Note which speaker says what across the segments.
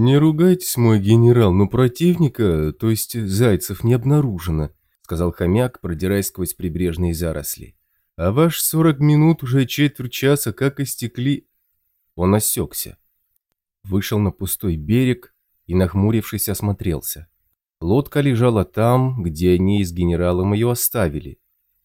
Speaker 1: «Не ругайтесь, мой генерал, но противника, то есть зайцев, не обнаружено», сказал хомяк, продираясь сквозь прибрежные заросли. «А ваш сорок минут уже четверть часа как истекли...» Он осекся. Вышел на пустой берег и, нахмурившись, осмотрелся. Лодка лежала там, где они с генералом ее оставили.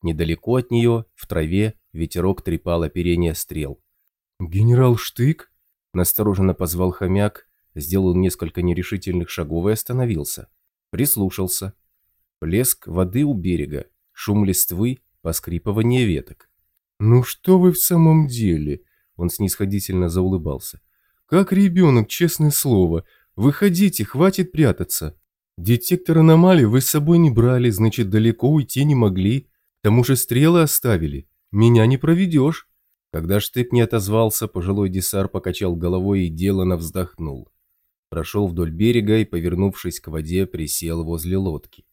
Speaker 1: Недалеко от нее, в траве, ветерок трепал оперение стрел. «Генерал Штык?» – настороженно позвал хомяк, сделал несколько нерешительных шагов и остановился. Прислушался. Плеск воды у берега, шум листвы, поскрипывание веток. «Ну что вы в самом деле?» Он снисходительно заулыбался. «Как ребенок, честное слово. Выходите, хватит прятаться. Детектор аномалий вы с собой не брали, значит, далеко уйти не могли. К тому же стрелы оставили. Меня не проведешь». Когда Штык не отозвался, пожилой десар покачал головой и делано вздохнул прошел вдоль берега и, повернувшись к воде, присел возле лодки.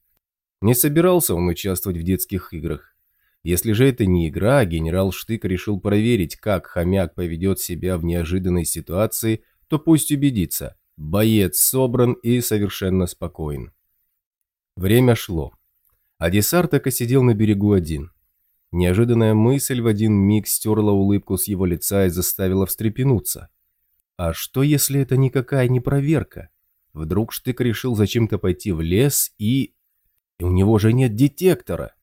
Speaker 1: Не собирался он участвовать в детских играх. Если же это не игра, генерал Штык решил проверить, как хомяк поведет себя в неожиданной ситуации, то пусть убедится, боец собран и совершенно спокоен. Время шло. А Десар так и сидел на берегу один. Неожиданная мысль в один миг стерла улыбку с его лица и заставила встрепенуться. А что, если это никакая не проверка? Вдруг Штык решил зачем-то пойти в лес и... И у него же нет детектора.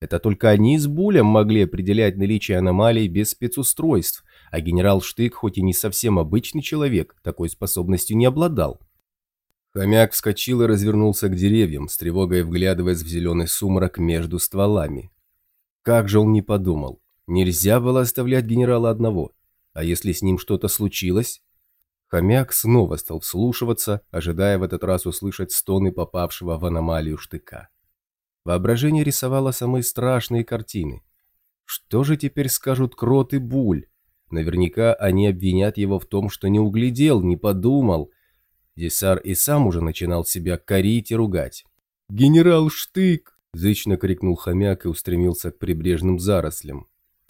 Speaker 1: Это только они с Булем могли определять наличие аномалий без спецустройств, а генерал Штык, хоть и не совсем обычный человек, такой способностью не обладал. Хомяк вскочил и развернулся к деревьям, с тревогой вглядываясь в зеленый сумрак между стволами. Как же он не подумал. Нельзя было оставлять генерала одного. А если с ним что-то случилось? Хомяк снова стал вслушиваться, ожидая в этот раз услышать стоны попавшего в аномалию штыка. Воображение рисовало самые страшные картины. Что же теперь скажут Крот и Буль? Наверняка они обвинят его в том, что не углядел, не подумал. Десар и сам уже начинал себя корить и ругать. «Генерал Штык!» – зычно крикнул хомяк и устремился к прибрежным зарослям.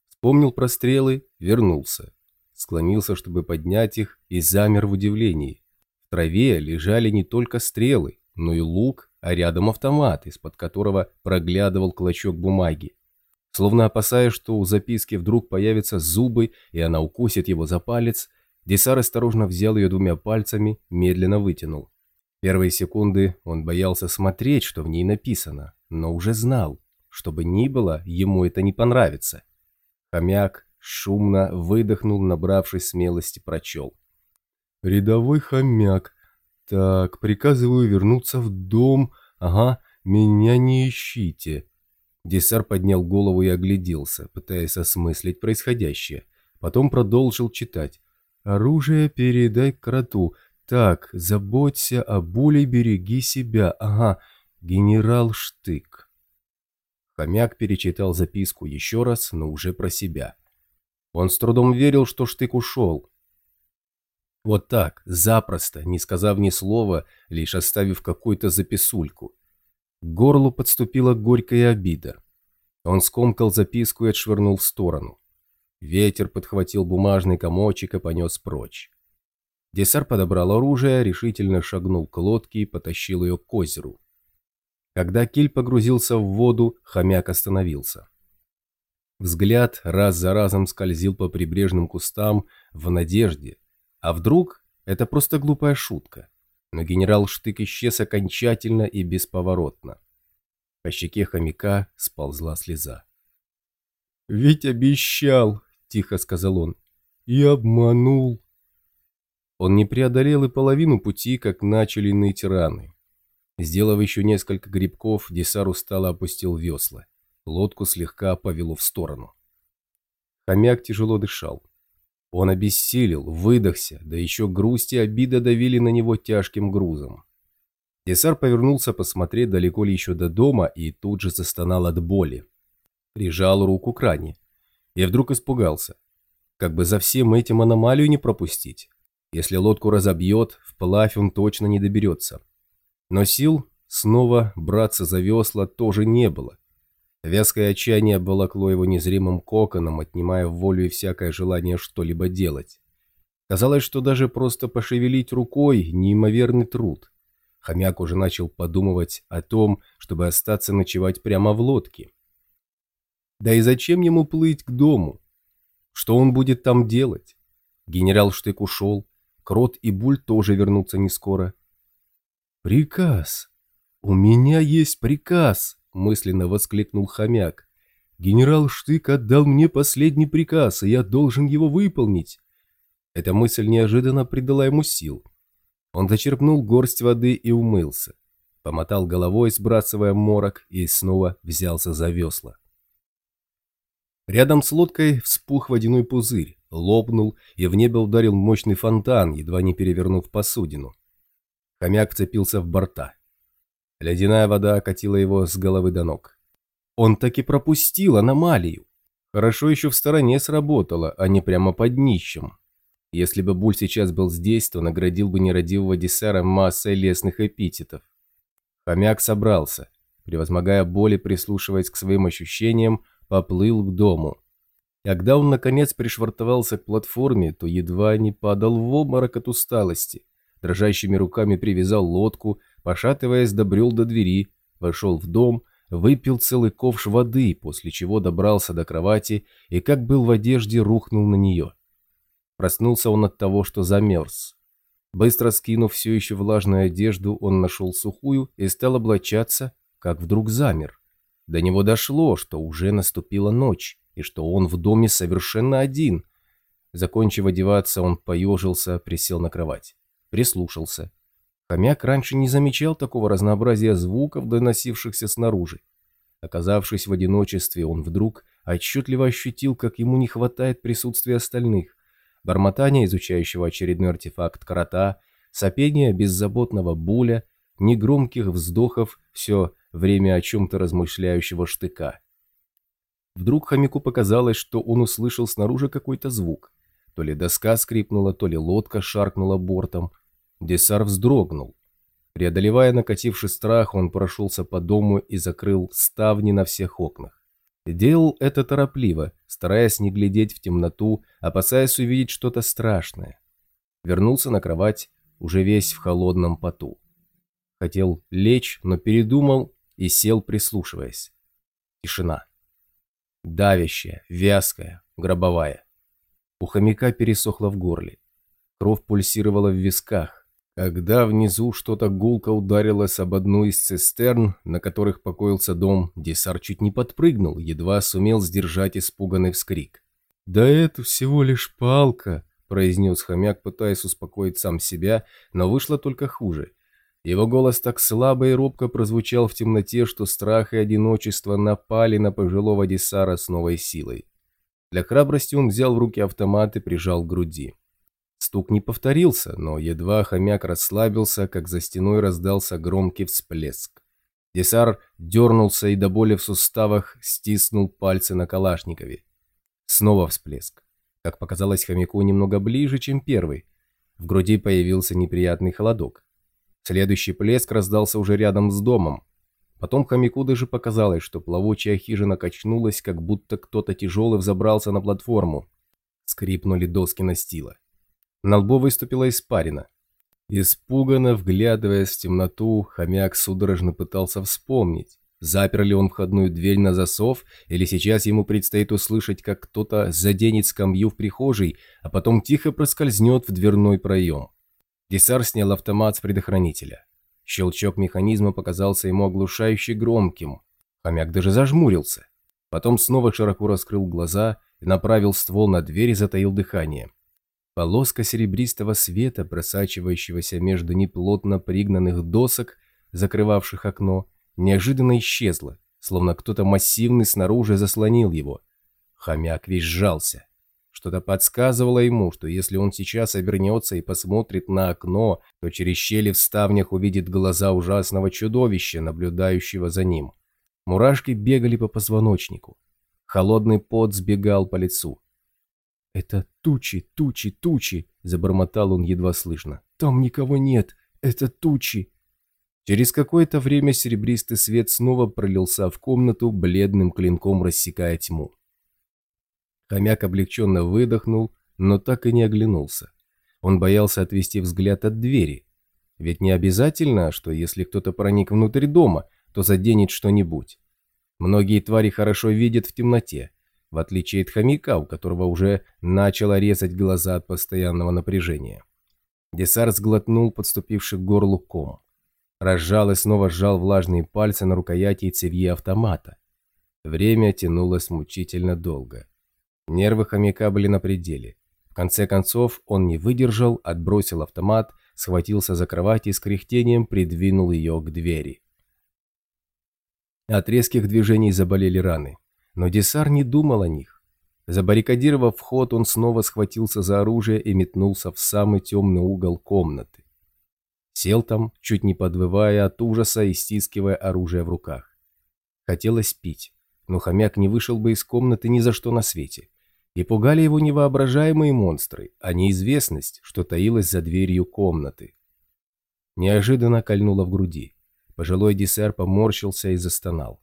Speaker 1: Вспомнил про стрелы, вернулся склонился, чтобы поднять их, и замер в удивлении. В траве лежали не только стрелы, но и лук, а рядом автомат, из-под которого проглядывал клочок бумаги. Словно опасаясь, что у записки вдруг появятся зубы, и она укусит его за палец, Десар осторожно взял ее двумя пальцами, медленно вытянул. Первые секунды он боялся смотреть, что в ней написано, но уже знал, что бы ни было, ему это не понравится. Хомяк Шумно выдохнул, набравшись смелости, прочел. «Рядовой хомяк. Так, приказываю вернуться в дом. Ага, меня не ищите». Десар поднял голову и огляделся, пытаясь осмыслить происходящее. Потом продолжил читать. «Оружие передай кроту. Так, заботься о буле, береги себя. Ага, генерал Штык». Хомяк перечитал записку еще раз, но уже про себя. Он с трудом верил, что Штык ушел. Вот так, запросто, не сказав ни слова, лишь оставив какую-то записульку. К горлу подступила горькая обида. Он скомкал записку и отшвырнул в сторону. Ветер подхватил бумажный комочек и понес прочь. Десар подобрал оружие, решительно шагнул к лодке и потащил ее к озеру. Когда киль погрузился в воду, хомяк остановился. Взгляд раз за разом скользил по прибрежным кустам в надежде. А вдруг это просто глупая шутка? Но генерал Штык исчез окончательно и бесповоротно. По щеке хомяка сползла слеза. «Ведь обещал», — тихо сказал он, — «и обманул». Он не преодолел и половину пути, как начали ныть раны. Сделав еще несколько грибков, Десар устало опустил весла. Лодку слегка повело в сторону. Хомяк тяжело дышал. Он обессилел, выдохся, да еще грусть и обида давили на него тяжким грузом. Десар повернулся посмотреть, далеко ли еще до дома, и тут же застонал от боли. Прижал руку к ране. И вдруг испугался. Как бы за всем этим аномалию не пропустить. Если лодку разобьет, вплавь он точно не доберется. Но сил снова браться за весла тоже не было. Вязкое отчаяние обволокло его незримым коконом, отнимая волю и всякое желание что-либо делать. Казалось, что даже просто пошевелить рукой – неимоверный труд. Хомяк уже начал подумывать о том, чтобы остаться ночевать прямо в лодке. Да и зачем ему плыть к дому? Что он будет там делать? Генерал Штык ушел, Крот и Буль тоже вернутся не скоро. «Приказ! У меня есть приказ!» – мысленно воскликнул хомяк. «Генерал Штык отдал мне последний приказ, и я должен его выполнить!» Эта мысль неожиданно придала ему сил. Он зачерпнул горсть воды и умылся. Помотал головой, сбрасывая морок, и снова взялся за весла. Рядом с лодкой вспух водяной пузырь, лопнул, и в небо ударил мощный фонтан, едва не перевернув посудину. Хомяк вцепился в борта. Ледяная вода окатила его с головы до ног. Он таки пропустил аномалию. Хорошо еще в стороне сработало, а не прямо под днищем. Если бы Буль сейчас был здесь, то наградил бы нерадивого Десера массой лесных эпитетов. Хомяк собрался, превозмогая боль и прислушиваясь к своим ощущениям, поплыл к дому. Когда он, наконец, пришвартовался к платформе, то едва не падал в обморок от усталости. Дрожащими руками привязал лодку, пошатываясь, добрел до двери, вошел в дом, выпил целый ковш воды, после чего добрался до кровати и, как был в одежде, рухнул на нее. Проснулся он от того, что замерз. Быстро скинув все еще влажную одежду, он нашел сухую и стал облачаться, как вдруг замер. До него дошло, что уже наступила ночь, и что он в доме совершенно один. Закончив одеваться, он поежился, присел на кровать. Прислушался. Хомяк раньше не замечал такого разнообразия звуков, доносившихся снаружи. Оказавшись в одиночестве, он вдруг отчетливо ощутил, как ему не хватает присутствия остальных бормотание изучающего очередной артефакт крота, сопение беззаботного буля, негромких вздохов все время о чем-то размышляющего штыка. Вдруг хомяку показалось, что он услышал снаружи какой-то звук. То ли доска скрипнула, то ли лодка шаркнула бортом. Десар вздрогнул. Преодолевая накативший страх, он прошелся по дому и закрыл ставни на всех окнах. Делал это торопливо, стараясь не глядеть в темноту, опасаясь увидеть что-то страшное. Вернулся на кровать, уже весь в холодном поту. Хотел лечь, но передумал и сел, прислушиваясь. Тишина. Давящая, вязкая, гробовая. У хомяка пересохло в горле. Кровь пульсировала в висках, когда внизу что-то гулко ударилось об одну из цистерн, на которых покоился дом, Десар чуть не подпрыгнул, едва сумел сдержать испуганный вскрик. «Да это всего лишь палка», – произнес хомяк, пытаясь успокоить сам себя, но вышло только хуже. Его голос так слабо и робко прозвучал в темноте, что страх и одиночество напали на пожилого Десара с новой силой. Для храбрости он взял в руки автомат и прижал к груди. Стук не повторился, но едва хомяк расслабился, как за стеной раздался громкий всплеск. Десар дернулся и до боли в суставах стиснул пальцы на Калашникове. Снова всплеск. Как показалось хомяку немного ближе, чем первый. В груди появился неприятный холодок. Следующий плеск раздался уже рядом с домом. Потом хомяку даже показалось, что плавучая хижина качнулась, как будто кто-то тяжелый взобрался на платформу. Скрипнули доски настила. На лбу выступила испарина. Испуганно вглядываясь в темноту, хомяк судорожно пытался вспомнить, запер ли он входную дверь на засов, или сейчас ему предстоит услышать, как кто-то заденет скамью в прихожей, а потом тихо проскользнет в дверной проем. Десар снял автомат с предохранителя. Щелчок механизма показался ему оглушающе громким. Хомяк даже зажмурился. Потом снова широко раскрыл глаза и направил ствол на дверь и затаил дыхание. Полоска серебристого света, просачивающегося между неплотно пригнанных досок, закрывавших окно, неожиданно исчезла, словно кто-то массивный снаружи заслонил его. Хомяк весь сжался. Что-то подсказывало ему, что если он сейчас обернется и посмотрит на окно, то через щели в ставнях увидит глаза ужасного чудовища, наблюдающего за ним. Мурашки бегали по позвоночнику. Холодный пот сбегал по лицу. «Это тучи, тучи, тучи!» – забормотал он едва слышно. «Там никого нет! Это тучи!» Через какое-то время серебристый свет снова пролился в комнату, бледным клинком рассекая тьму. Хомяк облегченно выдохнул, но так и не оглянулся. Он боялся отвести взгляд от двери. Ведь не обязательно, что если кто-то проник внутрь дома, то заденет что-нибудь. Многие твари хорошо видят в темноте, в отличие от хомяка, у которого уже начало резать глаза от постоянного напряжения. Десар сглотнул подступивший к горлу ком. Разжал и снова сжал влажные пальцы на рукояти и цевье автомата. Время тянулось мучительно долго. Нервы хомяка были на пределе. В конце концов он не выдержал, отбросил автомат, схватился за кровать и с кряхтением придвинул ее к двери. От резких движений заболели раны, но Десар не думал о них. Забаррикадировав вход, он снова схватился за оружие и метнулся в самый темный угол комнаты. Сел там, чуть не подвывая от ужаса и стискивая оружие в руках. Хотелось пить, но хомяк не вышел бы из комнаты ни за что на свете. И пугали его невоображаемые монстры, а неизвестность, что таилась за дверью комнаты. Неожиданно кольнуло в груди. Пожилой десер поморщился и застонал.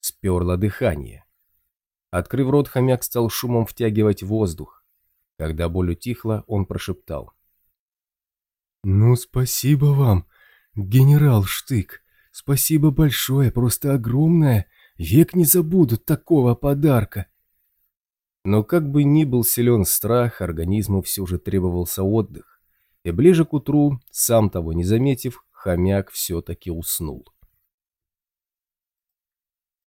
Speaker 1: Сперло дыхание. Открыв рот, хомяк стал шумом втягивать воздух. Когда боль утихла, он прошептал. «Ну, спасибо вам, генерал Штык. Спасибо большое, просто огромное. Век не забуду такого подарка». Но как бы ни был силен страх, организму все же требовался отдых. И ближе к утру, сам того не заметив, хомяк все-таки уснул.